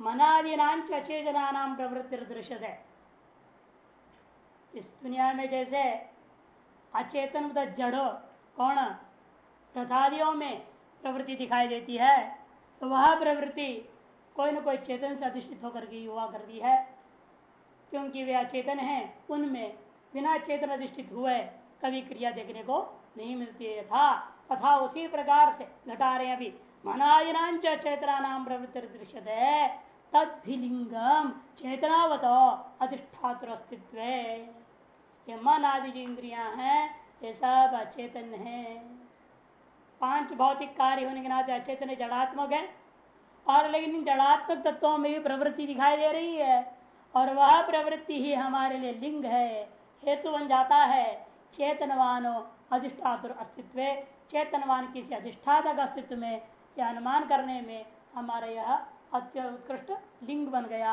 मनादिनाच अचेतना नाम प्रवृत्ति दृश्य है इस दुनिया में जैसे अचेतन जड़ो कौन तथादियों में प्रवृत्ति दिखाई देती है तो वह प्रवृत्ति कोई न कोई चेतन से अधिष्ठित होकर के युवा करती है। क्योंकि वे अचेतन हैं, उनमें बिना चेतन अधिष्ठित हुए कभी क्रिया देखने को नहीं मिलती है। था तथा उसी प्रकार से घटा रहे अभी। मनायनाच चेतना नाम प्रवृत्ति दृश्य तद्भिलिंगम चेतनावत अधिष्ठात्र अस्तित्व ये मन आदि जो इंद्रिया है, ये सब अचेतन है। पाँच भौतिक कार्य होने के नाते अचेतन जड़ात्मक है। और लेकिन इन जड़ात्मक तत्वों में भी प्रवृत्ति दिखाई दे रही है। और वह प्रवृत्ति ही हमारे लिए लिंग है। हेतु बन जाता है चेतनवानो अधिष्ठातुर अस्तित्व चेतनवान किसी अधिष्ठातक अस्तित्व में या अनुमान करने में हमारा यह अत्युत्कृष्ट लिंग बन गया।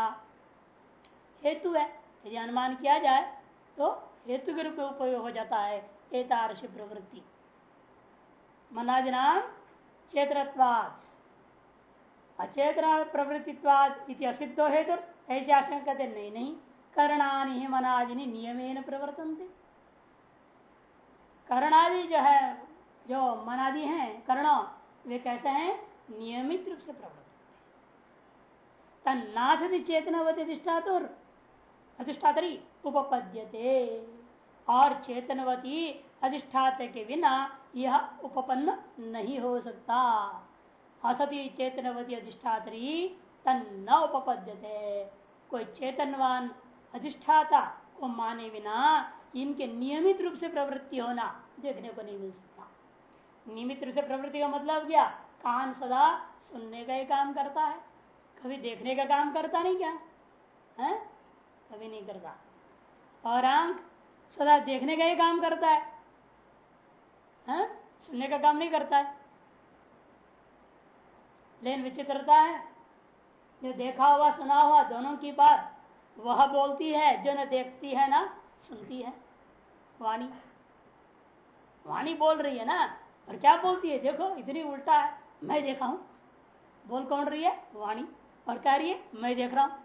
हेतु है। यदि अनुमान किया जाए तो हेतु के रूप में उपयोग हो जाता है। एतारश प्रवृत्ति। मनादिनाम चेतरत्वाद अचेतना प्रवृत्तित्वाद इति असिद्धो हेतु ऐसी आशंका कहते नहीं नहीं। करणानि ही मनादिनी नियमेन प्रवर्तन करणादि जो है, जो मनादि हैं, कर्ण, वे कैसे हैं? नियमित रूप से प्रवृत्त तन्नाथति चेतनवती अधिष्ठातुर। अधिष्ठातरी, उपपद्यते। और चेतनवती अधिष्ठात के बिना यह उपपन्न नहीं हो सकता। असती चेतनवती अधिष्ठात्री, तन्न उपपद्यते। कोई चेतनवान अधिष्ठाता को माने बिना इनके नियमित रूप से प्रवृत्ति होना देखने को नहीं मिल सकता। नियमित रूप से प्रवृत्ति का मतलब क्या? कान सदा सुनने का ही काम करता है। कभी देखने का काम करता नहीं क्या? है? कभी नहीं करता। और आँख सदा देखने का ही काम करता है। है? सुनने का काम नहीं करता है। लेकिन विचित्रता है। जो देखा हुआ, सुना हुआ दोनों की बात, वह बोलती है, जो न देखती है, ना सुनती है। वाणी। वाणी बोल रही है ना? और क्या बोलती है? देखो, इतनी उल्टा है। मैं देखा हूँ। बोल कौन रही है? वाणी। और कह रही है, मैं देख रहा हूँ।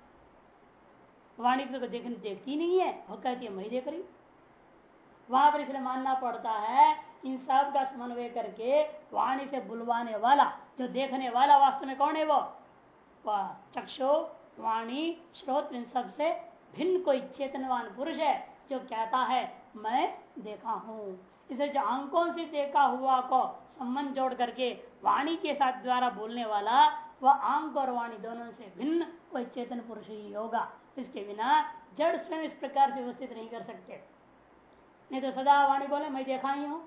वाणी तो देखने देखती नहीं है और कहती है, मैं देख रही वहाँ पर इसलिए मानना पड़ता है, इन सब का समन्वय करके वाणी से बुलवाने वाला, जो देखने वाला वास्तव में कौन है वो? चक्षु, वाणी श्रोत इन सबसे भिन्न कोई चेतनवान पुरुष है, जो कहता है, मैं देखा हूँ। इसे जो अंकों से देखा हुआ को संबंध जोड़ करके वाणी के साथ द्वारा बोलने वाला वह अंक और वाणी दोनों से भिन्न कोई चेतन पुरुष ही होगा। इसके बिना जड़ स्वयं इस प्रकार से व्यवस्थित नहीं कर सकते। नहीं तो सदा वाणी बोले, मैं देखा ही हूँ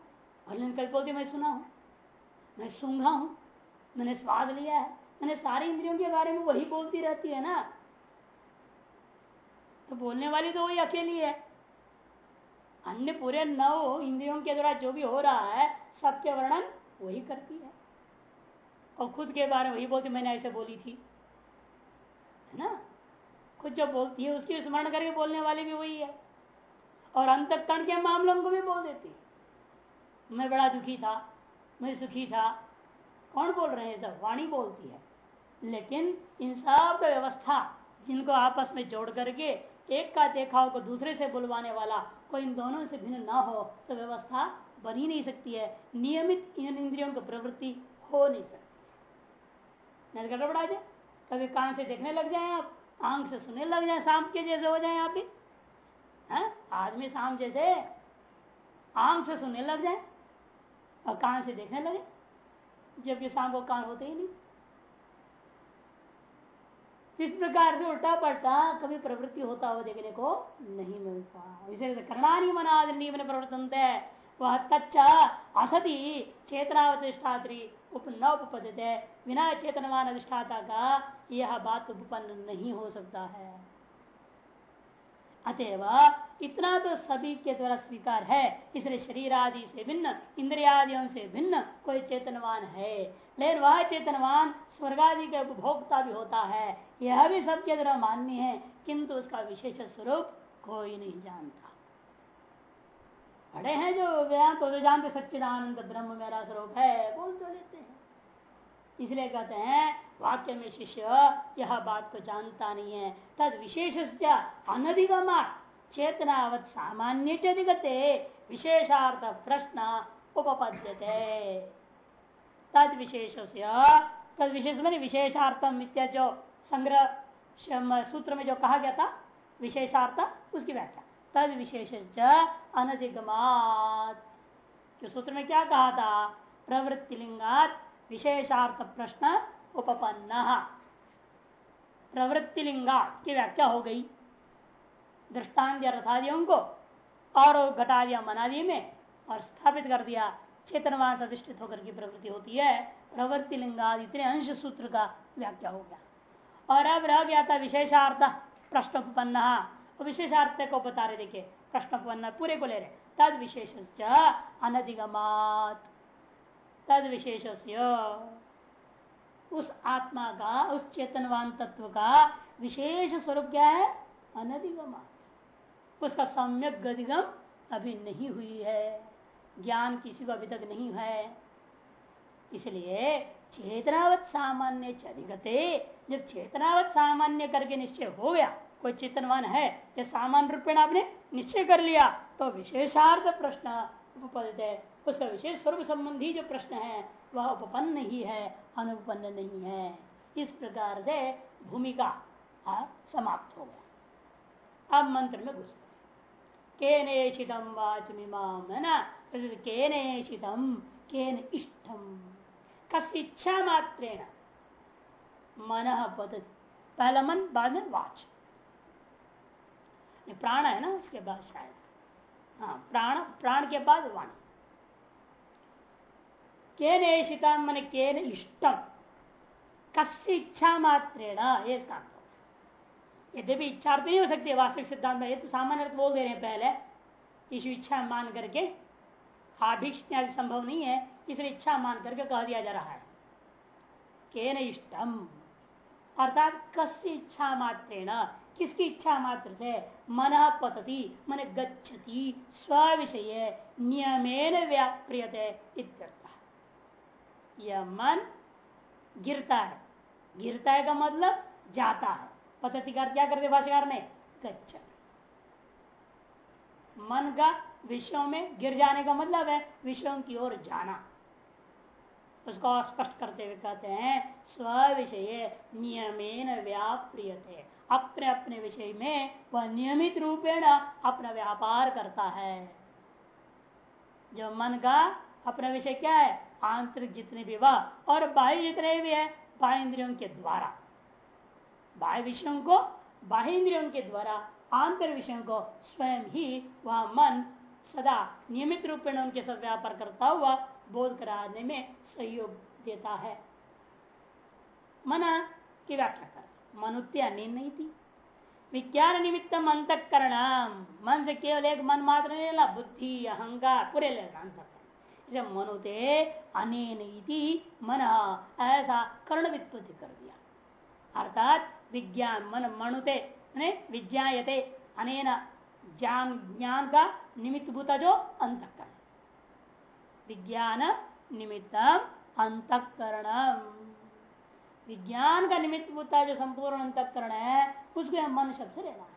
और कल बोलती मैं सुना हूँ, मैं सूंघा हूँ, मैंने स्वाद लिया है, मैंने सारी इंद्रियों के बारे में वही बोलती रहती है ना? तो बोलने वाली तो वही अकेली है। अन्य पूरे नौ इंद्रियों के द्वारा जो भी हो रहा है, सबके वर्णन वही करती है। और खुद के बारे में वही बोलती, मैंने ऐसे बोली थी। है ना? खुद जो बोलती है उसकी स्मरण करके बोलने वाली भी वही है। और अंतकरण के मामलों को भी बोल देती। मैं बड़ा दुखी था, मैं सुखी था। कौन बोल रहे हैं सब? वाणी बोलती है। लेकिन इन सब व्यवस्था जिनको आपस में जोड़ करके एक का देखा को दूसरे से बुलवाने वाला कोई इन दोनों से भिन्न ना हो तो व्यवस्था बन ही नहीं सकती है। नियमित इन इंद्रियों की प्रवृत्ति हो नहीं सकती। गड़बड़ा जाए कभी कान से देखने लग जाए आप, आँख से सुनने लग जाए, शाम के जैसे हो जाए आप भी। है? आदमी शाम जैसे आँख से सुनने लग जाए और कान से देखने लगे, जबकि शाम को कान होते ही नहीं। इस प्रकार से उल्टा पलटा कभी प्रवृत्ति होता हुआ देखने को नहीं मिलता। इसे करना नहीं मना प्रवर्तन वह तच्चा असति चेतनावतिष्ठात्री उप न उपपद्य बिना चेतनवान अधिष्ठाता का यह बात उपपन्न नहीं हो सकता है। अतएव इतना तो सभी के द्वारा स्वीकार है। इसलिए शरीर आदि से भिन्न, इंद्रियादियों से भिन्न कोई चेतनवान है। लेकिन वह चेतनवान स्वर्ग आदि का उपभोक्ता भी होता है। यह भी सबके द्वारा मान्य है, किंतु उसका विशेष स्वरूप कोई नहीं जानता। बड़े हैं जो वेदांत तो जानते सच्चिदानंद ब्रह्म मेरा स्वरूप है, बोल तो लेते हैं। इसलिए कहते हैं, वाक्य में शिष्य यह बात को जानता नहीं है। तद विशेष अनधिगमा, चेतनावत सामान्य चधिगते विशेषार्थ प्रश्न उपपद्यते। तद विशेष तद विशेष मैंने विशेषार्थम इत्या जो संग्रह सूत्र में जो कहा गया था, विशेषार्थ, उसकी व्याख्या। तद विशेष अनधिगमात। सूत्र में क्या कहा था? प्रवृत्ति लिंगात विशेषार्थ प्रश्न उपपन्न। प्रवृत्ति लिंगा की व्याख्या हो गई। दृष्टांत रथादियों को और घटा दिया मनादि में, और स्थापित कर दिया। चेतनवान अधिष्ठित होकर की प्रवृत्ति होती है। प्रवृत्ति लिंगादि इतने अंश सूत्र का व्याख्या हो गया। और अब रह गया था विशेषार्थ प्रश्न उपन्न विशेषार्थ को बता रहे, देखिए, प्रश्न उपन्न पूरे को ले रहे तद विशेष अनधिगमात। तद विशेष उस आत्मा का, उस चेतनवान तत्व का विशेष स्वरूप क्या है? अनधिगमात। उसका सम्यक गतिगम अभी नहीं हुई है। ज्ञान किसी को अभी तक नहीं है। इसलिए चेतनावत सामान्य चरिगते जब चेतनावत सामान्य करके निश्चय हो गया कोई चेतनवान है, ये सामान्य रूपेण आपने निश्चय कर लिया तो विशेषार्थ प्रश्न उपपदित है। उसका विशेष स्वरूप संबंधी जो प्रश्न है, वह उपपन्न ही है, अनुपन्न नहीं है। इस प्रकार से भूमिका समाप्त हो गया। अब मंत्र में घुसते केनेशितम वाचमीमाम है ना? केनेशितम केन इष्टम कस इच्छा मात्रेण मन पद पहला मन, बाद में वाच। प्राण है ना उसके बाद शायद। हाँ प्राण प्राण के बाद वाणी। केन ऐशितम मन केन इष्टम? कस्य इच्छा मात्रेण? ये यद्यपि इच्छा नहीं हो सकती वास्तविक सिद्धांत में, ये तो सामान्य अर्थ बोल दे रहे हैं पहले। इस इच्छा मान करके आभिक्षण संभव नहीं है, इसलिए इच्छा मान करके कह दिया जा रहा है। के न इष्टम? अर्थात कस्य इच्छा मात्रेण? किसकी इच्छा मात्र से? मन पतती, मन गच्छति। स्व विषय नियमेन व्याप्रियते यह मन गिरता है। गिरता है का मतलब जाता है। पद्धति का क्या करते भाषाकार ने गच्छ मन का विषयों में गिर जाने का मतलब है विषयों की ओर जाना। उसको स्पष्ट करते हुए कहते हैं स्व विषय नियमेन व्याप्रियते। अपने अपने विषय में वह नियमित रूपेण अपना व्यापार करता है। जो मन का अपना विषय क्या है? आंतरिक जितने भी वह और बाह्य जितने भी है, बाह्य इंद्रियों के द्वारा। बाह्य विषयों को, बाह्य इंद्रियों के द्वारा, आंतर विषयों को स्वयं ही वह मन सदा नियमित रूप में उनके साथ व्यापार करता हुआ बोध कराने में सहयोग देता है। मना की व्याख्या। मनुत्य अन्य नहीं थी। विज्ञान निमित्तम अंतकरण मन से केवल एक मन मात्र नहीं लेना बुद्धि, अहंकार, पूरे अंत मनुते अनेन मन ऐसा कर्ण वित्पत्ति कर दिया। अर्थात विज्ञान, मन मनुते विज्ञाते अनेन ज्ञान ज्ञान का निमित्त भूता जो अंतकरण। विज्ञान निमित्तम अंतकरण विज्ञान का निमित्त भूता जो संपूर्ण अंतकरण है, उसको मन शब्द से लेना है।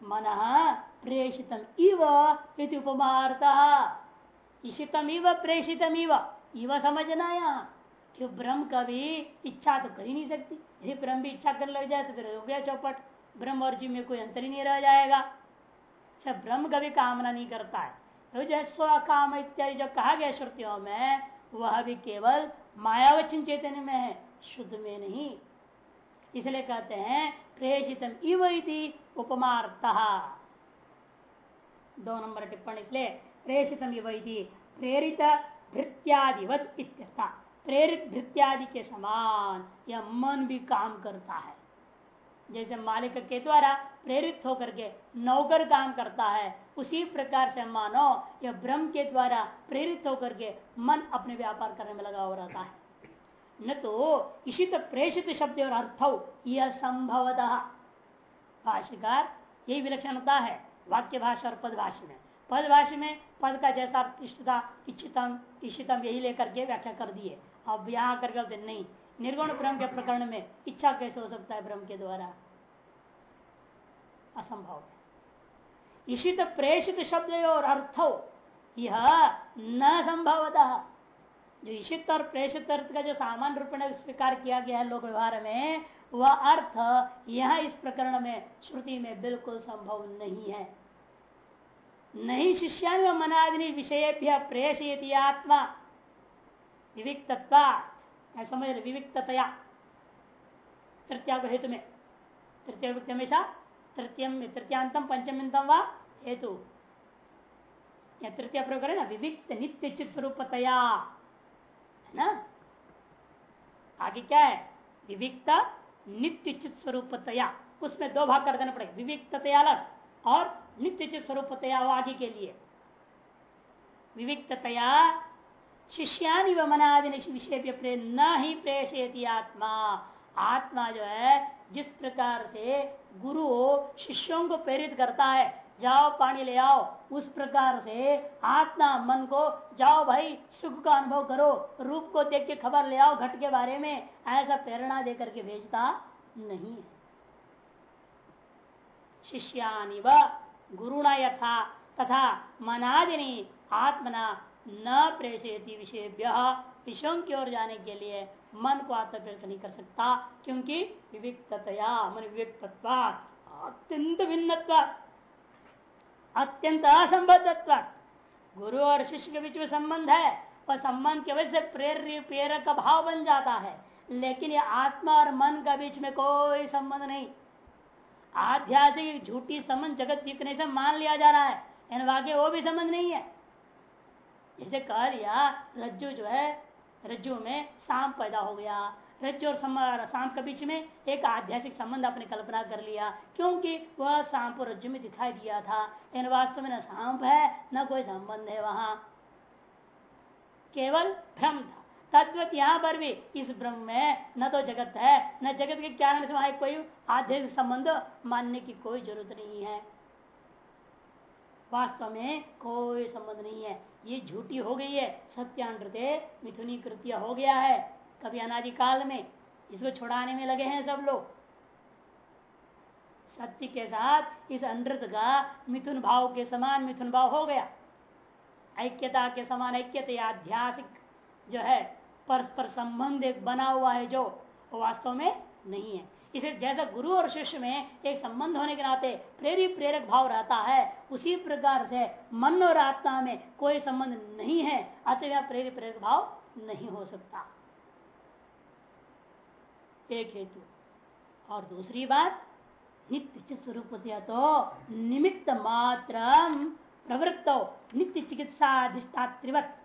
मन प्रेषितम इव उपमार्ता। इशितम इव प्रेषितम इव इव समझना यहाँ। क्यों ब्रह्म का भी इच्छा तो कर ही नहीं सकती। यदि ब्रह्म भी इच्छा कर लग जाए तो फिर हो गया चौपट। ब्रह्म और जीव में कोई अंतर ही नहीं रह जाएगा। अच्छा ब्रह्म का भी कामना नहीं करता है। तो जो स्व काम इत्यादि जो कहा गया श्रुतियों में, वह भी केवल मायावचन चैतन्य में है, शुद्ध में नहीं। इसलिए कहते हैं, प्रेषितम इव उपमार्थ दो नंबर टिप्पणी, इसलिए प्रेषित प्रेरित भृत्यादिवत प्रेरित भृत्यादि के समान, यह मन भी काम करता है। जैसे मालिक के द्वारा प्रेरित होकर के नौकर काम करता है, उसी प्रकार से मानो यह ब्रह्म के द्वारा प्रेरित होकर के मन अपने व्यापार करने में लगा हो रहता है। न तो इशित प्रेषित शब्द और अर्थ यह संभवतः। भाष्यकार, यही विलक्षणता है, वाक्य भाषा और पद भाषा में। पद भाषा में पद का जैसा इष्टता इच्छितम इच्छितम यही लेकर के व्याख्या कर दिए। अब यहाँ करके नहीं निर्गुण ब्रह्म के प्रकरण में इच्छा कैसे हो सकता है ब्रह्म के द्वारा? असंभव है। इसी तो प्रेषित शब्द और अर्थ, यह न संभवतः। जो ईशित और प्रेषित अर्थ का जो सामान्य रूप में स्वीकार किया गया है लोक व्यवहार में, वह अर्थ यह इस प्रकरण में, श्रुति में बिल्कुल संभव नहीं है। नहीं शिष्या मनादिनी विषय प्रेषयती आत्मा। समझ विविक्तया तृतीया को हेतु में तृतीय विविक्त हमेशा तृतीयम तृतीयांतम पंचमितम व हेतु। तृतीय प्रयोग करें ना विविक्त नित्य चित स्वरूपतया है ना? आगे क्या है? विविक्त नित्य चित स्वरूपतया उसमें दो भाग कर देना पड़ेगा। विविक्तया अलग और नित्य चित स्वरूपतया आगे के लिए। विविक्तया शिष्यानि व मनादि विषय न ही प्रेषयती आत्मा। आत्मा जो है, जिस प्रकार से गुरु शिष्यों को प्रेरित करता है, जाओ पानी ले आओ, उस प्रकार से आत्मा मन को, जाओ भाई, सुख का अनुभव करो, रूप को देख के खबर ले आओ घट के बारे में, ऐसा प्रेरणा देकर के भेजता नहीं है। शिष्यानि व गुरुणा यथा, तथा मनादिनी आत्मना न प्रेषयती विषय विषयों की ओर जाने के लिए मन को आत्मप्रेरित नहीं कर सकता, क्योंकि विविक्तया मन विविक्त अत्यंत भिन्न अत्यंत असंबद्धत्व। गुरु और शिष्य के बीच में संबंध है, और संबंध की वजह से प्रेर, प्रेरक का भाव बन जाता है। लेकिन ये आत्मा और मन का बीच में कोई संबंध नहीं। आध्यात्मिक झूठी संबंध जगत जीतने से मान लिया जा रहा है वाक्य वो भी संबंध नहीं है। जैसे कह लिया, रज्जु जो है रज्जु में सांप पैदा हो गया। रज्जु और सांप के बीच में एक आध्यात्मिक संबंध आपने कल्पना कर लिया, क्योंकि वह सांप और रज्जु में दिखाई दिया था। इन वास्तव में न सांप है, न कोई संबंध है वहाँ। केवल भ्रम था। तद्वत यहाँ पर भी इस ब्रह्म में न तो जगत है, न जगत के से वहाँ कोई आध्यात्मिक संबंध मानने की कोई ज़रूरत नहीं है। वास्तव में कोई संबंध नहीं है। ये झूठी हो गई है। सत्यानृत्य मिथुनी कृत्य हो गया है। कभी अनादिकाल में इसको छुड़ाने में लगे हैं सब लोग। सत्य के साथ इस अनृत का मिथुन भाव के समान मिथुन भाव हो गया। ऐक्यता के समान ऐक्यता जो है, परस्पर संबंध बना हुआ है जो वास्तव में नहीं है। इसे जैसा गुरु और शिष्य में एक संबंध होने के नाते प्रेरी प्रेरक भाव रहता है, उसी प्रकार से मन और आत्मा में कोई संबंध नहीं है अतः प्रेरी प्रेरक भाव नहीं हो सकता। एक हेतु। और दूसरी बात, नित्य स्वरूप तो निमित्त मात्र प्रवृत्त नित्य चिकित्सा अधिष्ठात्रिवत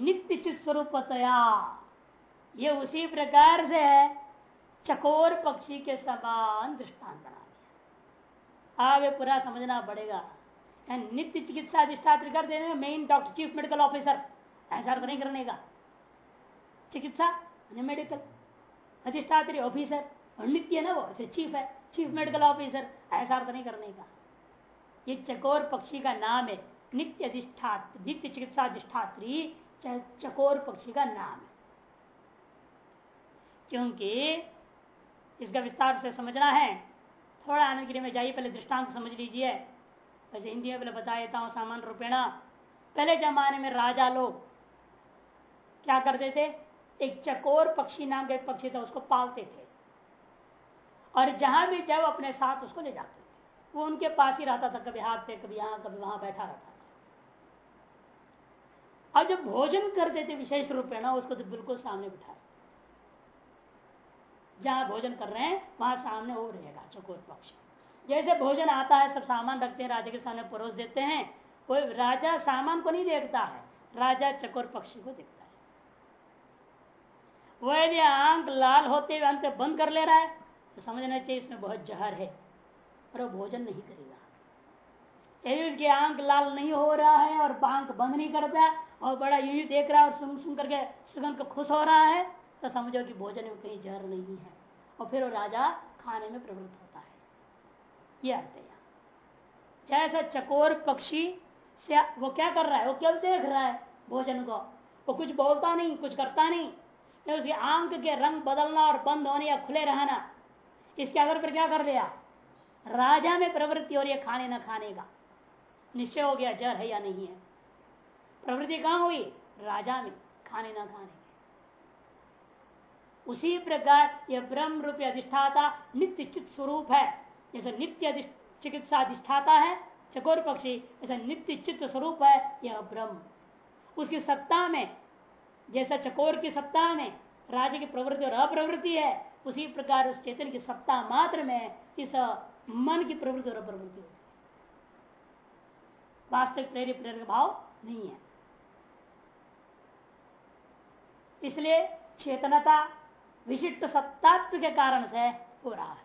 नित्य चित स्वरूपतया ये उसी प्रकार से है, चकोर पक्षी के समान दृष्टांत बना दिया। आगे पूरा समझना पड़ेगा। नित्य चिकित्सा अधिष्ठात्र कर देने में main doctor chief medical officer ऐसा तो नहीं करने का। चिकित्सा मेडिकल अधिष्ठात्री ऑफिसर और नित्य ना वो चीफ है चीफ मेडिकल ऑफिसर ऐसा अर्थ नहीं करने का। ये चकोर पक्षी का नाम है, नित्य अधिष्ठात्र नित्य चिकित्सा अधिष्ठात्री, चकोर पक्षी का नाम है। क्योंकि इसका विस्तार से समझना है। थोड़ा आनंद गिरी में जाइए, पहले दृष्टांत समझ लीजिए। वैसे हिंदी में पहले बता देता हूँ सामान्य रूपेणा। पहले जमाने में राजा लोग क्या करते थे? एक चकोर पक्षी नाम का एक पक्षी था, उसको पालते थे। और जहाँ भी जाओ, अपने साथ उसको ले जाते थे। वो उनके पास ही रहता था, कभी हाथ पे, कभी यहाँ, कभी वहाँ बैठा रहता था। और जब भोजन करते थे विशेष रूपेणा, उसको तो बिल्कुल सामने बिठा जहाँ भोजन कर रहे हैं, वहाँ सामने वो रहेगा, चकोर पक्ष। जैसे भोजन आता है, सब सामान रखते हैं, राजा के सामने परोस देते हैं, कोई राजा सामान को नहीं देखता है, राजा चकोर पक्षी को देखता है। वो यदि आँख लाल होते हुए अंत बंद कर ले रहा है तो समझना चाहिए इसमें बहुत जहर है और वो भोजन नहीं करेगा। यदि उसकी आँख लाल नहीं हो रहा है और आँख बंद नहीं करता, और बड़ा यूँ देख रहा है और सुन सुन करके सुगंध को खुश हो रहा है। तो समझो कि भोजन में कहीं जहर नहीं है, और फिर वो राजा खाने में प्रवृत्त होता है। यह अर्थ है जैसा चकोर पक्षी से वो क्या कर रहा है? वो केवल देख रहा है भोजन को। वो कुछ बोलता नहीं, कुछ करता नहीं। तो उसकी आँख के रंग बदलना और बंद होने या खुले रहना, इसके आधार पर क्या कर लिया? राजा में प्रवृत्ति हो रही है खाने न खाने का। निश्चय हो गया जर है या नहीं है। प्रवृत्ति कहाँ हुई? राजा में, खाने न खाने। उसी प्रकार यह ब्रह्म रूपी अधिष्ठाता नित्य चित्त स्वरूप है। जैसे नित्य चिकित्सा अधिष्ठाता है, चकोर पक्षी जैसे नित्य चित्त स्वरूप है, यह ब्रह्म। उसकी सत्ता में, जैसा चकोर की सत्ता में राज्य की प्रवृत्ति और अप्रवृत्ति है, उसी प्रकार उस चेतन की सत्ता मात्र में इस मन की प्रवृत्ति और अप्रवृत्ति होती है। वास्तविक प्रेरित प्रेरक भाव नहीं है। इसलिए चेतनता विशिष्ट सत्तात्व के कारण से हो रहा है।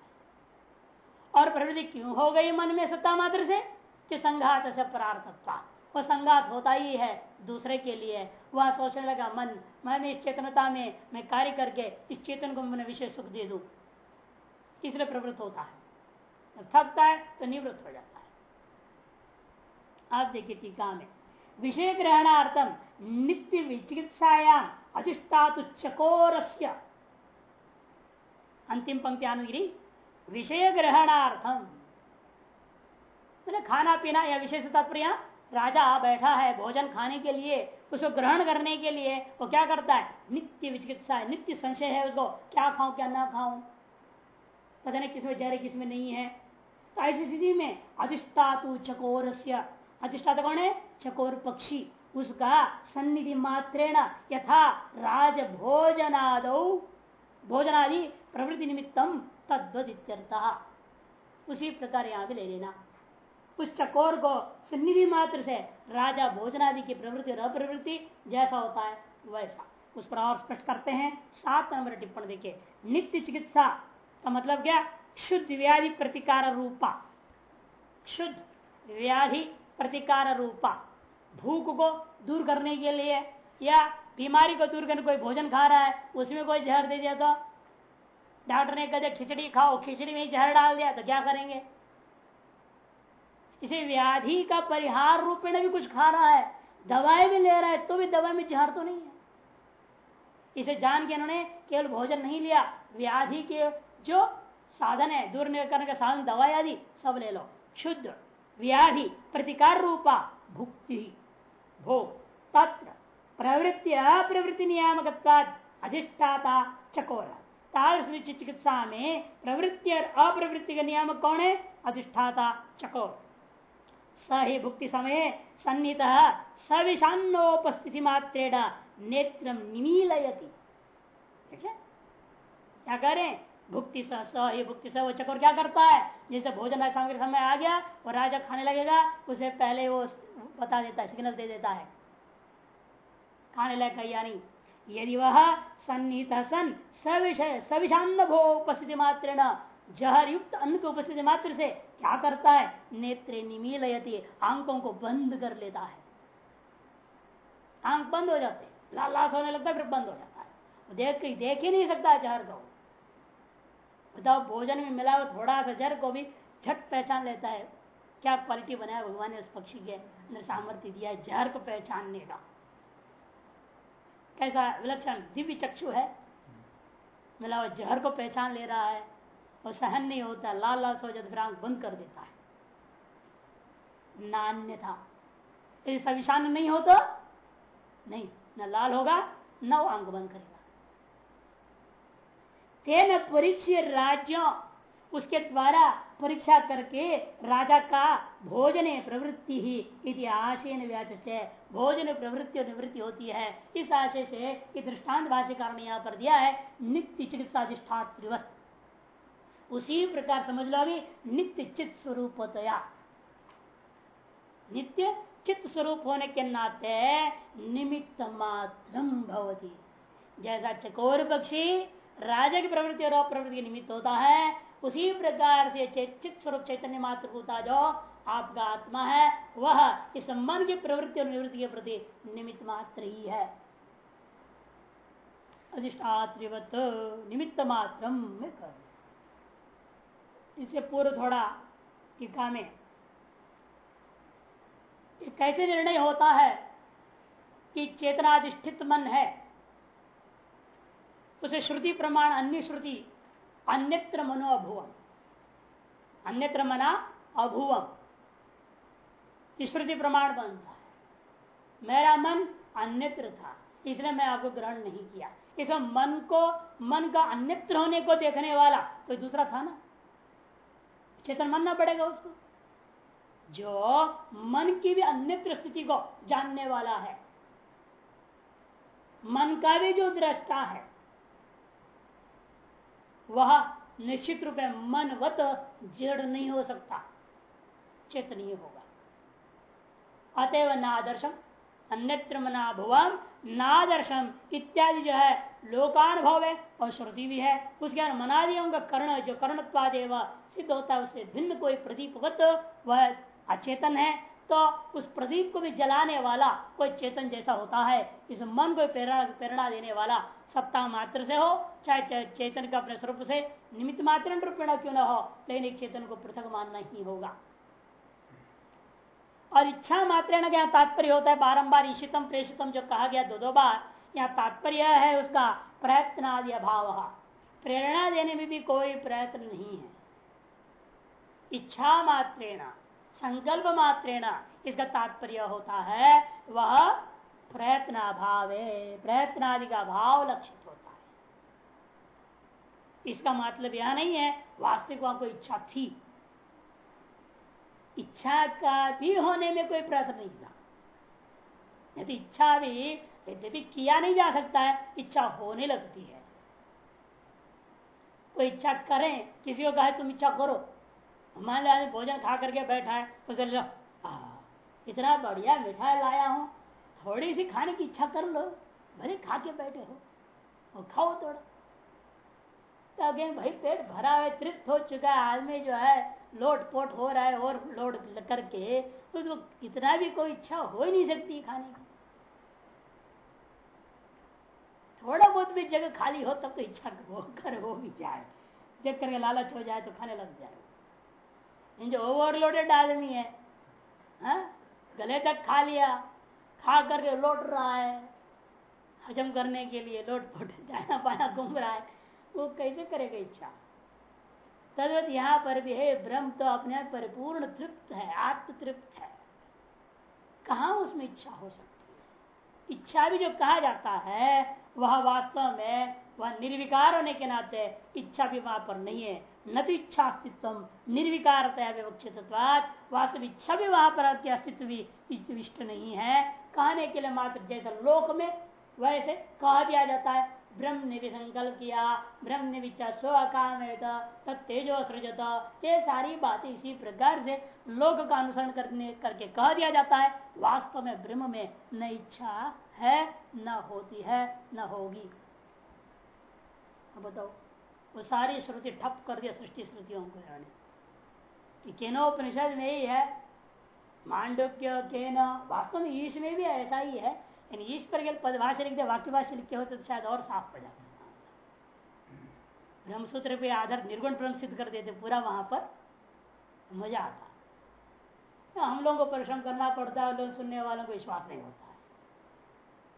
और प्रवृत्ति क्यों हो गई मन में सत्ता मात्र से? कि संघात से परार्थत्वा। वह संघात होता ही है दूसरे के लिए। वह सोचने लगा, मन मैं इस चेतनता में मैं कार्य करके इस चेतन को मैंने विशेष सुख दे दू। इसलिए प्रवृत्त होता है। थकता है तो निवृत्त हो जाता है। आप देखिए टीका में। विषय ग्रहणार्थम नित्य चिकित्सायाम अधिष्ठातु चकोर अंतिम पंक्ति अनुगिरी विषय ग्रहणार्थम खाना पीना या विशेष तात्पर्य, राजा बैठा है भोजन खाने के लिए, उसको ग्रहण करने के लिए, वो क्या करता है? नित्य विचिकित्सा है, नित्य संशय है उसको, क्या खाऊं, क्या ना खाऊं? पता नहीं किसमें जहर किसमें नहीं है। तो ऐसी स्थिति में अधिष्ठातु चकोर अधिष्ठाता कौन है? चकोर पक्षी। उसका सन्निधि मात्रेण यथा राज भोजनाद भोजनादि प्रवृत्ति निमित्तम तद्वत उसी प्रकार यहाँ भी ले लेना। उस चकोर को सन्निधि मात्र से राजा भोजनादि की प्रवृत्ति और अप्रवृत्ति जैसा होता है, वैसा। उस पर और स्पष्ट करते हैं। सात नंबर टिप्पणी देखिए। नित्य चिकित्सा का मतलब क्या? शुद्ध व्याधि प्रतिकार रूपा। शुद्ध व्याधि प्रतिकार रूपा। भूख को दूर करने के लिए या बीमारी को दूर करने, कोई भोजन खा रहा है, उसमें कोई जहर दे दिया तो डॉक्टर ने कहा खिचड़ी खाओ, खिचड़ी में जहर डाल दिया तो क्या करेंगे? इसे व्याधि का परिहार रूप में भी कुछ खा रहा है, दवाई भी ले रहा है तो भी दवाई में जहर तो नहीं है। इसे जान के उन्होंने केवल भोजन नहीं लिया, व्याधि के जो साधन है दूर करने का साधन, दवाई आदि, सब ले लो। शुद्ध व्याधि प्रतिकार रूपा भुक्ति भोग, तत्र प्रवृत्ति, अप्रवृत्ति नियामक अधिष्ठाता चकोर। चिकित्सा में प्रवृत्ति और अप्रवृत्ति का नियामक कौन है अधिष्ठाता चकोर स ही भुक्ति समय सन्नित सविषान्नोपस्थिति मात्रेण नेत्र निमीलयती। क्या करें भुक्ति स ही भुक्ति स वो चकोर क्या करता है? जैसे भोजन सामग्री समय आ गया और राजा खाने लगेगा, उसे पहले वो बता देता है सिग्नल दे देता है। खाने लगा या नहीं? यदि वह सन्निहित सन सविषय सविषान्न भो उपस्थिति मात्र जहर युक्त अन्न की उपस्थिति मात्र से क्या करता है? नेत्र निमीलयती, आँखों को बंद कर लेता है। आँख बंद हो जाते लाल लाश होने लगता है, फिर बंद हो जाता है। देख देख ही नहीं सकता जहर को। बताओ, भोजन में मिला हुआ थोड़ा सा जहर को भी झट पहचान लेता है। क्या क्वालिटी बनाया भगवान ने उस पक्षी के सामर्थ्य दिया है जहर को पहचानने का? कैसा विलक्षण दिव्य चक्षु है। मिला जहर को पहचान ले रहा है और सहन नहीं होता, लाल लाल सो जाता फिर बंद कर देता है। नान्य था यदि सविशान नहीं हो तो नहीं, न लाल होगा, न वो आँख बंद करेगा। तेन परीक्ष राज्यों, उसके द्वारा परीक्षा करके राजा का भोजन प्रवृत्ति ही इति आशय व्याचे भोजन प्रवृत्ति और निवृत्ति होती है। इस आशय से दृष्टांत भाषा कारण यहाँ पर दिया है, नित्य चिकित्सा अधिष्ठात्रिवत उसी प्रकार समझ लो अभी, नित्य चित्त स्वरूपतया नित्य चित्त स्वरूप होने के नाते निमित्त मात्र भवती। जैसा चकोर पक्षी राजा की प्रवृत्ति और अप्रवृत्ति के निमित्त होता है। उसी प्रकार से चित्त स्वरूप चैतन्य मात्र होता जो आपका आत्मा है। वह इस मन की प्रवृत्ति और निवृत्ति के प्रति निमित्त मात्र ही है। अधिष्ठात्रिवत निमित्त मात्र कर इससे पूर्व थोड़ा टीका में कैसे निर्णय होता है कि चेतनाधिष्ठित मन है? उसे श्रुति प्रमाण, अन्य श्रुति, अन्यत्र मनो अभुवम। अन्यत्र मना अभुवम। श्रुति प्रमाण बनता है। मेरा मन अन्यत्र था, इसलिए मैं आपको ग्रहण नहीं किया। इसमें मन को, मन का अन्यत्र होने को देखने वाला कोई दूसरा था ना? चेतन मानना पड़ेगा उसको। जो मन की भी अन्यत्र स्थिति को जानने वाला है, मन का भी जो दृष्टा है वह निश्चित रूप में मनवत जड़ नहीं हो सकता, चेतनीय होगा। अतएव नादर्शम अन्यत्र मना भुवम नादर्शम इत्यादि जो है, लोकानुभव है और श्रुति भी है। उसके मनादियों का कर्ण, जो कर्णत्वादेव सिद्ध होता है, उससे भिन्न कोई प्रदीपवत वह अचेतन है। तो उस प्रदीप को भी जलाने वाला कोई चेतन जैसा होता है, इस मन को प्रेरणा देने वाला सत्ता मात्र से हो, चाहे चेतन का अपने स्वरूप से निमित्त मात्र रूपेण क्यों न हो, लेकिन एक चेतन को पृथक मानना ही होगा। और इच्छा मात्र क्या तात्पर्य होता है, बारंबार ईशितम प्रेषितम जो कहा गया दो दो बार, यहाँ तात्पर्य है उसका प्रयत्न आदि अभाव। प्रेरणा देने में भी कोई प्रयत्न नहीं है। इच्छा मात्रेण, संकल्प मात्रेण, इसका तात्पर्य होता है, वह प्रयत्न अभाव प्रयत्न आदि का भाव लक्षित होता है। इसका मतलब यह नहीं है, वास्तविक वहाँ कोई इच्छा थी। इच्छा का भी होने में कोई प्रयत्न नहीं था। यदि इच्छा भी, यद्यपि किया नहीं जा सकता है, इच्छा होने लगती है। कोई इच्छा करें, किसी को कहे, तुम इच्छा करो। मान लो भोजन खा करके बैठा है, उसे लो इतना बढ़िया मिठाई लाया हूँ थोड़ी सी खाने की इच्छा कर लो भले खा के बैठे हो और खाओ थोड़ा। तो अगे भाई पेट भरा हुआ तृप्त हो चुका है आदमी जो है लोट पोट हो रहा है और लोड करके तो, तो इतना भी कोई इच्छा हो ही नहीं सकती खाने की। थोड़ा बहुत भी जगह खाली हो तब तो इच्छा हो कर हो भी जाए। जब करके लालच हो जाए तो खाने लग जाए। जो ओवरलोडेड आदमी है हा? गले तक खा लिया खा करके लौट रहा है। हजम करने के लिए लोट पोट जाना पाना घूम रहा है। वो कैसे करेगा इच्छा? तदवत यहाँ पर भी है, ब्रह्म तो अपने परिपूर्ण तृप्त है आत्म तृप्त है। कहा उसमें इच्छा हो सकती है? इच्छा भी जो कहा जाता है, वह वास्तव में वह निर्विकार होने के नाते इच्छा भी वहाँ पर नहीं है। न तो इच्छा अस्तित्व निर्विकारतया विवक्षित वास्तव इच्छा भी वहाँ पर अस्तित्व भी इष्ट नहीं है। कहने के लिए मात्र जैसा लोक में, वैसे कहा दिया जाता है, ब्रह्म ने भी संकल्प किया, ब्रह्म ने भी स्व अकाम तेजो सृजत। ये सारी बातें इसी प्रकार से लोक का अनुसरण करने, करके कह दिया जाता है। वास्तव में ब्रह्म में न इच्छा है, न होती है, न होगी। बताओ, वो सारी श्रुति ठप कर दिया सृष्टि श्रुतियों को कि केनोपनिषद में ही है मांडुक्य केन वास्तव में ईश में भी ऐसा ही है ईश पर पदभाषा लिखते वाक्य भाषा लिखे होते तो शायद और साफ़ पड़ जाता ब्रह्मसूत्र पे आधार निर्गुण ब्रह्म सिद्ध कर देते, पूरा वहाँ पर मज़ा आता तो हम लोगों को परिश्रम करना पड़ता है, लोग सुनने वालों को विश्वास नहीं होता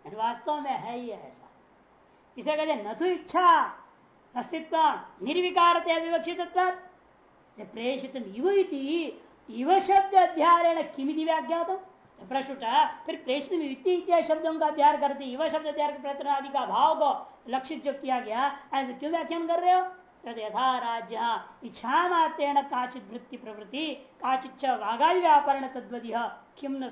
है। वास्तव में है ही ऐसा। इसे कहते न तो इच्छा अस्तित्व निर्विकार विवक्षित प्रेषित इव शब्द अध्यारण किमिति व्याख्यात प्रश्न उठा फिर प्रेषित इत्यादि शब्दों का अध्ययन करते इव शब्द अध्यारण प्रयत्न आदि का भाव को लक्षित जो किया गया ऐसे क्यों व्याख्यान कर रहे हो? यथा राज्य इच्छा मात्रेण काचित वृत्ति प्रवृत्ति काचित वाघादि व्यापारण तद्वति किम न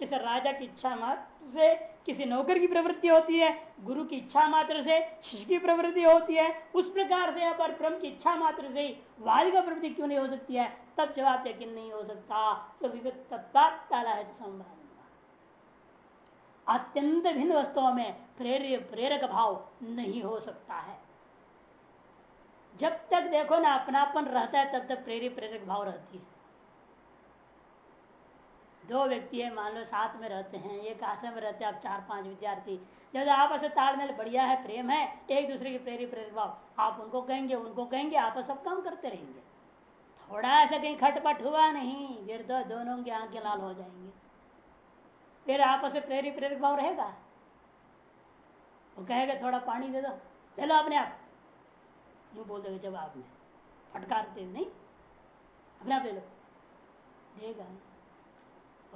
जैसे राजा की इच्छा मात्र से किसी नौकर की प्रवृत्ति होती है, गुरु की इच्छा मात्र से, शिष्य की प्रवृत्ति होती है, उस प्रकार से पर ब्रह्म की इच्छा मात्र से वायु का प्रवृत्ति क्यों नहीं हो सकती है? तब जवाब यकीन नहीं हो सकता। तो विविध है संभाल अत्यंत भिन्न वस्तुओं में प्रेरक प्रेरक भाव नहीं हो सकता है। जब तक देखो ना, अपनापन रहता है, तब तक प्रेरित प्रेरक भाव रहती है। दो व्यक्ति है, मान लो साथ में रहते हैं, एक आश्रम में रहते हैं, आप चार पाँच विद्यार्थी। जब आपस में तालमेल बढ़िया है, प्रेम है, एक दूसरे के प्रेरित प्रेरित भाव, आप उनको कहेंगे उनको कहेंगे आपस सब काम करते रहेंगे। थोड़ा सा कहीं खटपट हुआ नहीं, फिर तो दोनों की आँखें लाल हो जाएँगे। फिर आपस में प्रेरित प्रेरक भाव रहेगा? वो कहेगा, थोड़ा पानी दे दो, चलो अपने आप। यूँ बोल देगा, जवाब में फटकारते नहीं, अपने आप ले लो। देगा।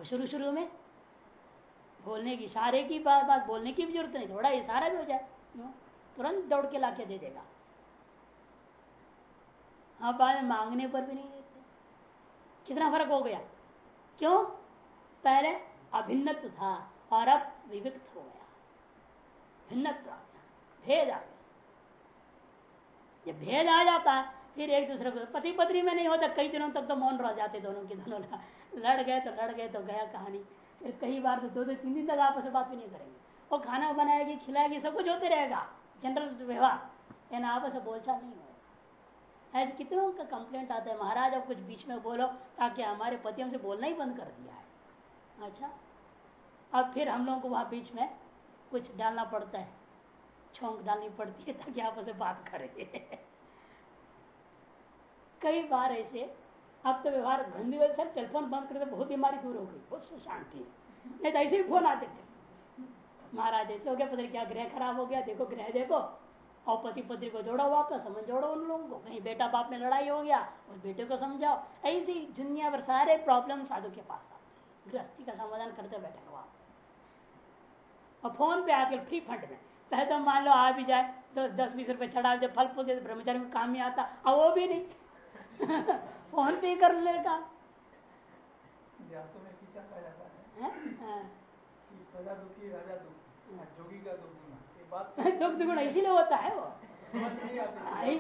शुरू शुरू में बोलने की, इशारे की बात बात बोलने की भी ज़रूरत नहीं, थोड़ा इशारा भी हो जाए तुरंत दौड़ के लाके दे देगा। हाँ बाद में मांगने पर भी नहीं देते। कितना फ़र्क हो गया? क्यों? पहले अभिन्नत्व था और अब विविक्त हो गया। भिन्नत्व भेद आ गया। जब भेद आ जाता है फिर एक दूसरे को पति पत्नी में नहीं होता, कई दिनों तक तो मौन रह जाते दोनों के दोनों लड़ गए तो लड़ गए तो गया कहानी। फिर कई बार तो दो दो तीन दिन तक आपस में बात भी नहीं करेंगे। वो खाना बनाएगी, खिलाएगी, सब कुछ होते रहेगा जनरल व्यवहार। लेकिन आपस में बोलचाल नहीं होगा। ऐसे कितनों का कंप्लेंट आता है, महाराज, अब कुछ बीच में बोलो, ताकि हमारे पति हमसे बोलना ही बंद कर दिया है। अच्छा? अब फिर हम लोगों को वहाँ बीच में कुछ डालना पड़ता है। छोंक डालनी पड़ती है, ताकि आपस में बात करें। कई बार ऐसे, अब तो व्यवहार गंदी वजह से टेलीफोन बंद करते बहुत बीमारी दूर हो गई, बहुत शांति नहीं तो ऐसे भी फ़ोन आते थे। महाराज, ऐसे हो गया, पता क्या ग्रह खराब हो गया, देखो ग्रह, देखो। और पति पत्नी को जोड़ो वापस समझ जोड़ो उन लोगों को, कहीं बेटा बाप में लड़ाई हो गया, और बेटे को समझाओ। ऐसी दुनिया भर सारे प्रॉब्लम साधु के पास आते गृहस्थी का समाधान करते बैठे हो आप। और फ़ोन पे आजकल फ्री फंड में। पहले तो मान लो आ भी जाए, दस दस, बीस रुपए चढ़ा दे फल फूल दे, ब्रह्मचारी में काम नहीं आता, और वो भी नहीं। फ़ोन पे कर लेगा। दुख दुगुण इसीलिए होता है वो।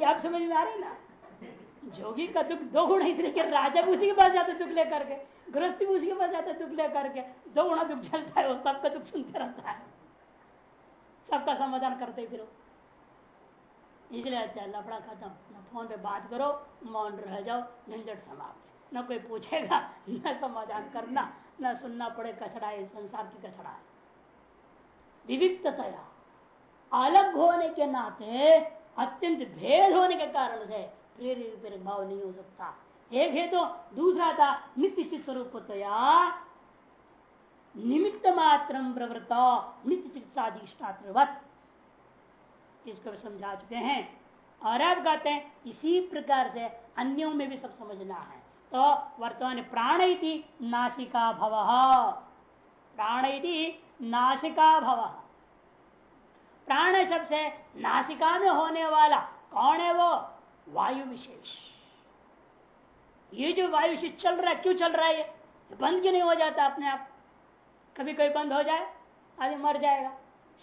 आप समझ में आ रहे ना? जोगी का दुख दो गुण इसलिए राजा भी उसी के पास जाते दुख लेकर के गृहस्थी भी उसी के पास जाते दुख लेकर के। दो गुणा दुख चलता है वो सबका दुख सुनते रहता है। सबका समाधान करते फिर। इसलिए लफड़ा खत्म, न फ़ोन पे बात करो, मौन रह जाओ झंझट समाप्त। न कोई पूछेगा, न समाधान करना, न सुनना पड़े कचड़ा है संसार की कचड़ा है विविधतया, अलग होने के नाते अत्यंत भेद होने के कारण से प्रेरित भाव नहीं हो सकता। एक है तो दूसरा था, नित्य चित्त स्वरूपतया निमित्त मात्र प्रवृत्त, नित्य चिकित्साधिष्ठात्रवत इसको समझा चुके हैं। और अब कहते हैं, इसी प्रकार से अन्यों में भी सब समझना है। तो वर्तमान प्राण इति नासिका भव। प्राण इति नासिका भव। प्राण शब्द से नासिका में होने वाला कौन है वो? वायु विशेष। ये जो वायु विशेष चल रहा है, क्यों चल रहा है ये बंद क्यों नहीं हो जाता अपने आप? कभी कोई बंद हो जाए, आदमी मर जाएगा।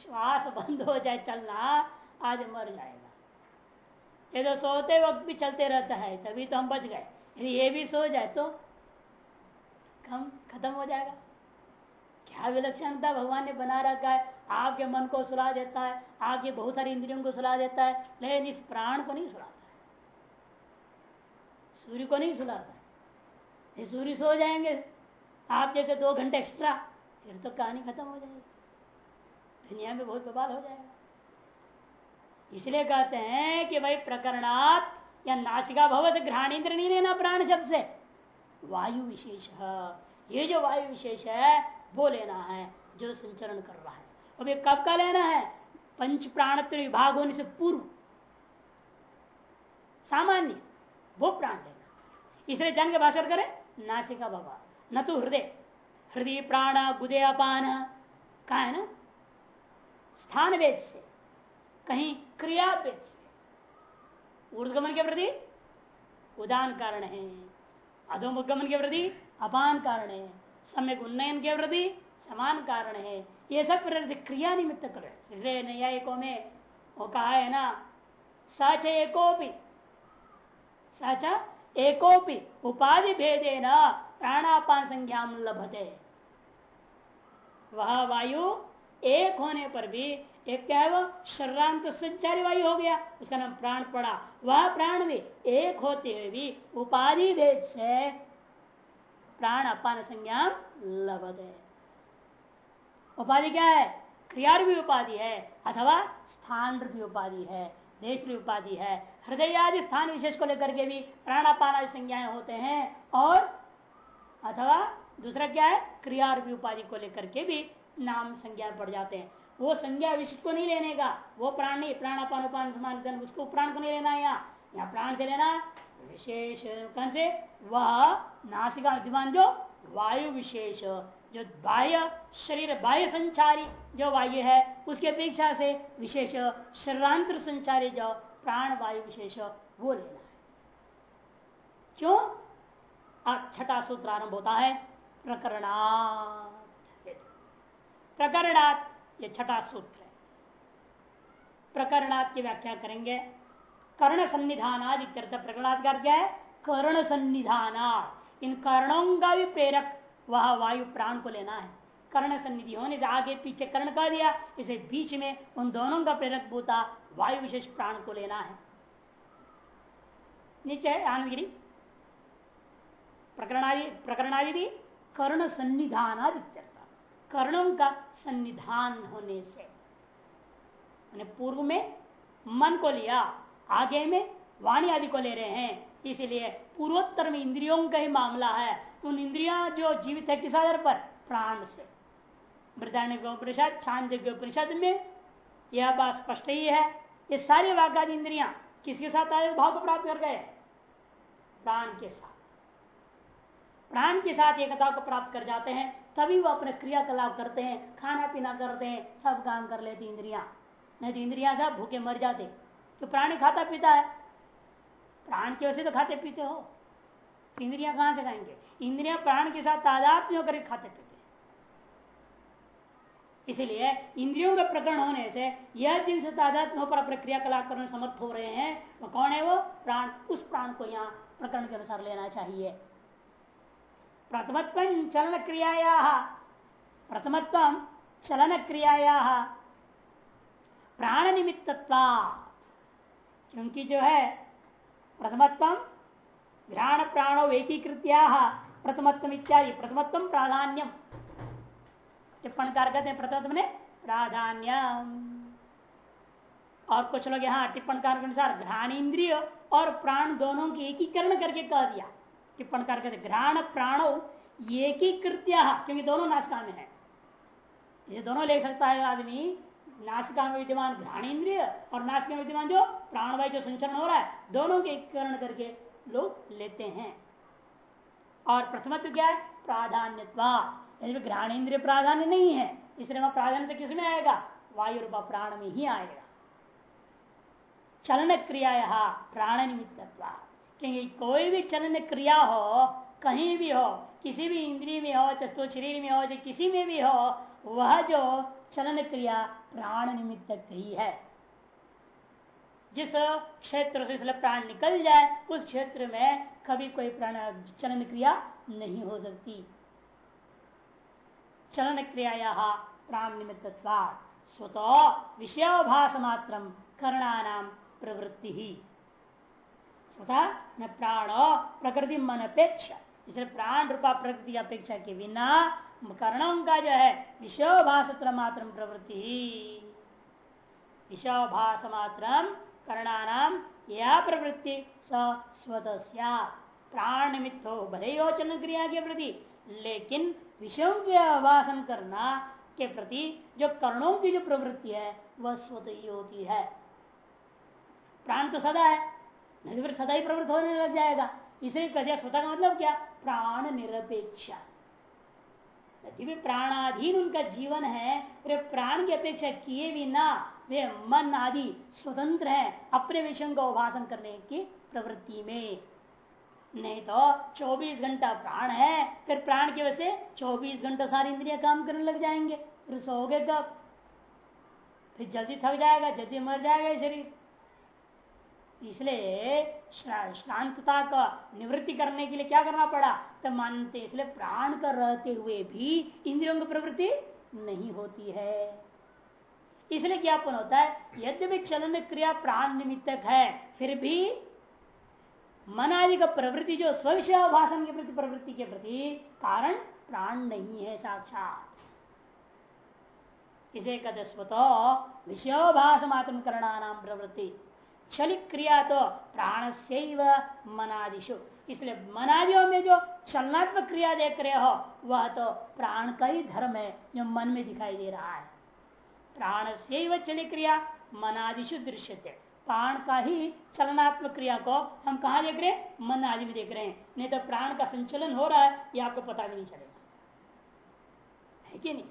श्वास बंद हो जाए चलना आज मर जाएगा। ये तो सोते वक्त भी चलते रहता है, तभी तो हम बच गए। यदि ये भी सो जाए तो कम खत्म हो जाएगा। क्या विलक्षणता भगवान ने बना रखा है। आपके मन को सुला देता है, आपके बहुत सारी इंद्रियों को सुला देता है, लेकिन इस प्राण को नहीं सुलाता सूर्य को नहीं सुलाता ये सूर्य सो जाएँगे। आप जैसे दो घंटे एक्स्ट्रा फिर तो कहानी खत्म हो जाएगी। दुनिया में बहुत बवाल हो जाएगा। इसलिए कहते हैं कि भाई प्रकरणात या नासिका भव से घ्राणेन्द्र नहीं लेना प्राण शब्द से। वायु विशेष ये जो वायु विशेष है, वो लेना है, जो संचरण कर रहा है। अब ये कब का लेना है? पंच प्राण विभाग होने से पूर्व। सामान्य, वो प्राण लेना इसलिए जन के भाषण करें, नासिका भवा, न तो हृदय। हृदय प्राण गुदे अपान कहा है ना? स्थान वेद से। कहीं क्रिया वेद से। ऊर्धगमन के प्रति उदान कारण है। अधोमुगमन के प्रति अपान कारण है। सम्यक उन्नयन के प्रति समान कारण है। ये सब क्रिया निमित्त कर न्यायिकों में वो कहा है ना, सच एकोपी सच एकोपी उपाधि भेदे न प्राणापान संज्ञा लभते। वह वायु एक होने पर भी एक क्या है वो? शर्रांत संचारी वायु हो गया। उसका नाम प्राण पड़ा। वह प्राण भी एक होते हुए भी उपाधि भेद से प्राण अपान संज्ञा लभते उपाधि क्या है? क्रिया भी उपाधि है, अथवा स्थान भी उपाधि है, देश भी उपाधि है। हृदय आदि स्थान विशेष को लेकर के भी प्राणापान आदि संज्ञाएँ होते हैं, और अथवा दूसरा क्या है? क्रिया रूपी उपाधि को लेकर के भी नाम संज्ञा पड़ जाते हैं। वो संज्ञा विशिष्ट को नहीं लेने का, वो प्राण नहीं, प्राण अपान उपान समान उसको प्राण को नहीं लेना है यहाँ। यहाँ प्राण से लेना विशेष, कौन से? वह नासिका विद्यमान जो वायु विशेष, जो बाह्य शरीर, बाह्य संचारी जो वायु है, उसकी अपेक्षा से विशेष शरीरांतर संचारी जो प्राण वायु विशेष, वो लेना है। क्यों? छठा सूत्र आरंभ होता है, प्रकरणात्। प्रकरणात् ये छठा सूत्र है। प्रकरणात् की व्याख्या करेंगे, कर्ण सन्निधानाद प्रकरणात् का क्या है, कर्ण सन्निधानाद। इन कर्णों का भी प्रेरक वह वायु प्राण को लेना है। कर्ण सन्निधि होने से आगे पीछे कर्ण कर दिया, इसे बीच में उन दोनों का प्रेरक भूता वायु विशेष प्राण को लेना है। नीचे आनंदगिरी। प्रकरणादि प्रकरणादि कर्ण सन्निधान कर्णों का सन्निधान होने से। पूर्व में मन को लिया, आगे में वाणी आदि को ले रहे हैं। इसीलिए पूर्वोत्तर में इंद्रियों का ही मामला है। उन इंद्रिया जो जीवित है किस आधार पर? प्राण से। मृदान्य परिषद छांद परिषद में यह बात स्पष्ट ही है। ये सारे वाघादि इंद्रिया किसके साथ भाव को प्राप्त कर गए। प्राण के साथ। प्राण के साथ एकता को प्राप्त कर जाते हैं। तभी वो अपने क्रियाकलाप करते हैं खाना पीना करते हैं सब काम कर लेती इंद्रिया। नहीं तो इंद्रिया सब भूखे मर जाते तो प्राणी खाता पीता है। प्राण की वजह से तो खाते पीते हो। इंद्रिया कहाँ से खाएँगे? इंद्रिया प्राण के साथ तादाद में होकर खाते पीते इसलिए इंद्रियों का प्रकरण होने से यह जिनसे तादाद में होकर प्रक्रिया कलाप करने समर्थ हो रहे हैं, वो कौन है वो? प्राण। उस प्राण को यहाँ प्रकरण के अनुसार लेना चाहिए। प्रथमत्व चलन क्रियाया प्रथमत्व चलन क्रियाया प्राण निमित्त क्योंकि जो है, प्रथमत्व घ्राण प्राणो एकीकृत्या। प्रथमत्व इत्यादि। प्रथमत्व प्राधान्यम। टिप्पण कार कहते हैं, प्रथमत्व ने प्राधान्यम। और कुछ लोग यहाँ टिप्पण कार के अनुसार घ्राण इंद्रिय और प्राण दोनों की एकीकरण करके कह दिया। टिप्पण कार कहते घ्राण, प्राणो एक ही कृत्या क्योंकि दोनों नाशिका में है। ये दोनों ले सकता है आदमी। नासिका में विद्यमान घ्राण इंद्रिय और नासिका में विद्यमान जो प्राणवायु, जो संचरण हो रहा है, दोनों के एकीकरण करके लोग लेते हैं। और प्रथमत्व क्या है? प्राधान्य घ्राण इंद्रिय प्राधान्य नहीं है, इसलिए वह प्राधान्य किसमें आएगा? वायु रूपा प्राण में ही आएगा। चलन क्रिया प्राण निमित्त क्योंकि कोई भी चलन क्रिया हो, कहीं भी हो, किसी भी इंद्रिय में हो, चाहे शरीर में हो, चाहे किसी में भी हो, वह जो चलन क्रिया प्राण निमित्त ही है। जिस क्षेत्र से इसलिए प्राण निकल जाए, उस क्षेत्र में कभी कोई प्राण चलन क्रिया नहीं हो सकती। चलन क्रिया प्राण निमित्त स्वतः विषयाभास मात्र कर्णानाम प्रवृत्ति। ही स्वतः न प्राण प्रकृति मन अपेक्षा। इसलिए प्राण रूपा प्रकृति अपेक्षा के बिना कर्णों का जो है विषयोभाष मात्र प्रवृत्ति। विषयोभाष मात्र कर्णानाम यह प्रवृत्ति स स्वत प्राण निमित्त हो भले चलन क्रिया के प्रति, लेकिन विषयों के आवासन करना के प्रति जो कर्णों की जो प्रवृत्ति है, वह स्वत ही होती है। प्राण तो सदा है। नहीं तो फिर सदा ही प्रवृत्त होने लग जाएगा। इसे कह दिया, स्वतः का मतलब क्या? प्राण निरपेक्षा। यदि भी प्राणाधीन उनका जीवन है, फिर प्राण की अपेक्षा किए भी ना वे मन आदि स्वतंत्र है, अपने विषयों का उपासन करने की प्रवृत्ति में। नहीं तो 24 घंटा प्राण है, फिर प्राण की वजह से 24 घंटा सारी इंद्रिया काम करने लग जाएँगे। फिर सोओगे कब? फिर जल्दी थक जाएगा, जल्दी मर जाएगा शरीर। इसलिए शांतता का निवृत्ति करने के लिए क्या करना पड़ा? तो मानते, इसलिए प्राण कर रहते हुए भी इंद्रियों की प्रवृत्ति नहीं होती है। इसलिए ज्ञापन होता है, यद्यपि चलन क्रिया प्राण निमित्तक है, फिर भी मन आदि का प्रवृत्ति जो स्विषय भाषण के प्रति, प्रवृत्ति के प्रति कारण प्राण नहीं है साक्षात। इसे कहते स्वतः विषयोभाष मात्र करना नाम प्रवृत्ति। चलित क्रिया तो प्राण से मनादिशु इसलिए मनादियों में जो चलनात्मक क्रिया देख रहे हो, वह तो प्राण का ही धर्म है, जो मन में दिखाई दे रहा है। प्राण से चली क्रिया मनादिशु दृश्य प्राण का ही चलनात्मक क्रिया को हम कहा देख रहे हैं? मन आदि में देख रहे हैं। नहीं तो प्राण का संचलन हो रहा है यह आपको पता भी नहीं चलेगा। है कि नहीं?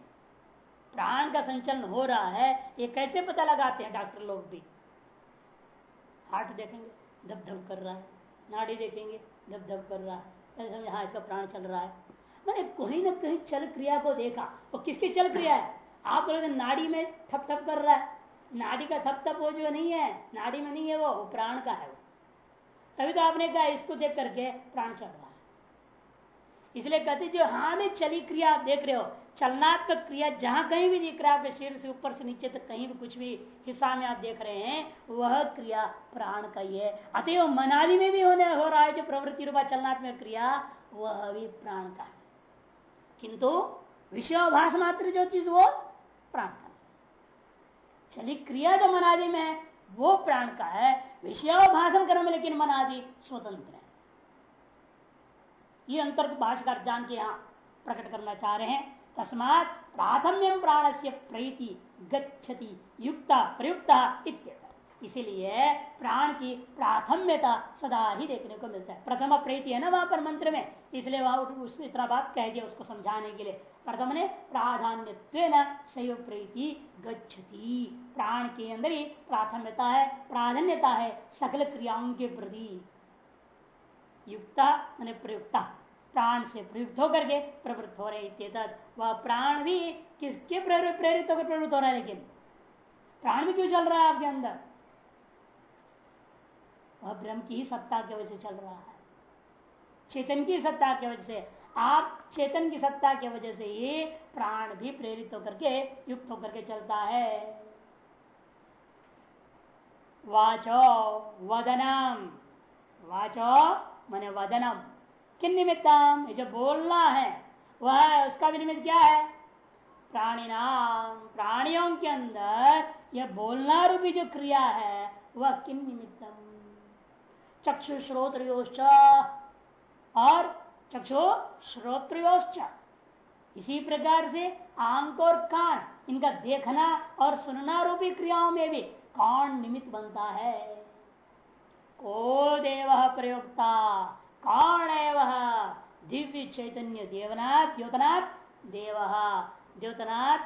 प्राण का संचलन हो रहा है, ये कैसे पता लगाते हैं डॉक्टर लोग भी? हार्ट देखेंगे धब धब कर रहा है। नाड़ी देखेंगे धब धब कर रहा है। समझे हाँ इसका प्राण चल रहा है। मैंने कहीं ना कहीं चल क्रिया को देखा। वो किसकी चल क्रिया है? आप बोले नाड़ी में थप थप कर रहा है। नाड़ी का थप थप वो जो नहीं है नाड़ी में नहीं है वो, वो प्राण का है वो। तभी तो आपने कहा इसको देख करके प्राण चल रहा है। इसलिए कहते जो हाँ में चली क्रिया आप देख रहे हो चलनात्मक क्रिया जहाँ कहीं भी दिख रहा है शरीर से ऊपर से नीचे तक कहीं भी कुछ भी हिस्सा में आप देख रहे हैं, वह क्रिया प्राण का ही है। अतएव मनाली में भी होने हो रहा है जो प्रवृत्ति रूपा चलनात्मक क्रिया, वह भी प्राण का है। किंतु विषयाभास मात्र जो चीज़, वो प्राण का चली क्रिया जो मनादि में है, वो प्राण का है। विषयाभाषण कर्म, लेकिन मनादि स्वतंत्र है। ये अंतर भाषकर जान के यहाँ प्रकट करना चाह रहे हैं। तस्मात प्राथम्यम प्राण से प्रीति गच्छति, युक्ता प्रयुक्ता इसीलिए प्राण की प्राथम्यता सदा ही देखने को मिलता है। प्रथम प्रीति है ना वहाँ पर मंत्र में? इसलिए वहाँ उस इतना बात कह दिया उसको समझाने के लिए। प्रथम ने प्राधान्य सैव प्रीति गच्छति। प्राण के अंदर ही प्राथम्यता है, प्राधान्यता है सकल क्रियाओं के प्रति। युक्ता, मैंने प्रयुक्ता। प्राण से प्रयुक्त होकर के प्रवृत्त हो रहे वह प्राण भी किसके प्रेरित होकर प्रवृत्त हो रहा है? लेकिन प्राण भी क्यों चल रहा है आपके अंदर? वह ब्रह्म की सत्ता की वजह से चल रहा है। चेतन की सत्ता की वजह से, आप चेतन की सत्ता की वजह से ही प्राण भी प्रेरित होकर के, युक्त होकर के चलता है। वाचो वदनम। वाचो, मने वदनम। किन निमित्तम? जो बोलना है, वह उसका भी निमित्त क्या है? प्राणी नाम प्राणियों के अंदर यह बोलना रूपी जो क्रिया है, वह किन निमित्तम? चक्षु श्रोत्रियोश्च। और चक्षु श्रोत्रियोश्च। इसी प्रकार से आँख और कान, इनका देखना और सुनना रूपी क्रियाओं में भी कौन निमित्त बनता है? को देव प्रयोक्ता। कौन है वह दिव्य चैतन्य देवनाथ द्योतनाथ देव। द्योतनाथ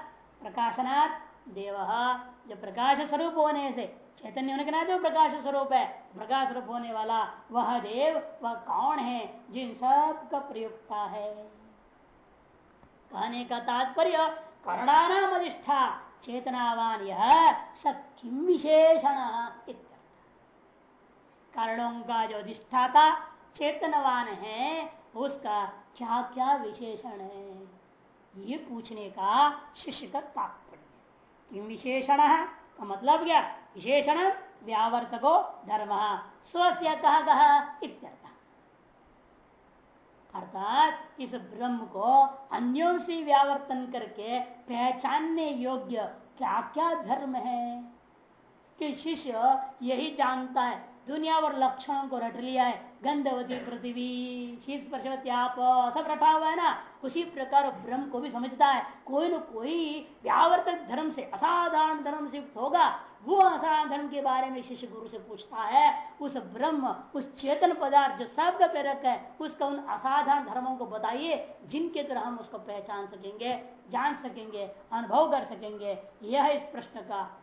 प्रकाशनाथ, देव। जो प्रकाश स्वरूप होने से, चैतन्य होने के नाते प्रकाश स्वरूप है। प्रकाश स्वरूप होने वाला वह देव, वह कौन है, जिन सब का प्रयुक्ता है। कहने का तात्पर्य, करणानाम अधिष्ठा, चेतनावान यह सखिम विशेषण कारणों का जो अधिष्ठाता चेतनवान है, उसका क्या क्या विशेषण है? ये पूछने का शिष्य का तात्पर्य। किम विशेषण है? का मतलब क्या? विशेषण, व्यावर्तको धर्म, स्वस्य कहा कहा इत्यर्थ। अर्थात इस ब्रह्म को अन्यों से व्यावर्तन करके पहचानने योग्य क्या क्या धर्म है? कि शिष्य यही जानता है दुनिया और लक्षणों को रट लिया है। गंधवती पृथ्वी शीत आप सब रखा हुआ है ना? उसी प्रकार ब्रह्म को भी समझता है। कोई न कोई व्यावर्तक धर्म से, असाधारण धर्म से युक्त होगा। वो असाधारण धर्म के बारे में शिष्य गुरु से पूछता है, उस ब्रह्म, उस चेतन पदार्थ जो सबका प्रेरक है, उसका उन असाधारण धर्मों को बताइए, जिनके द्वारा हम उसको पहचान सकेंगे, जान सकेंगे, अनुभव कर सकेंगे। यह इस प्रश्न का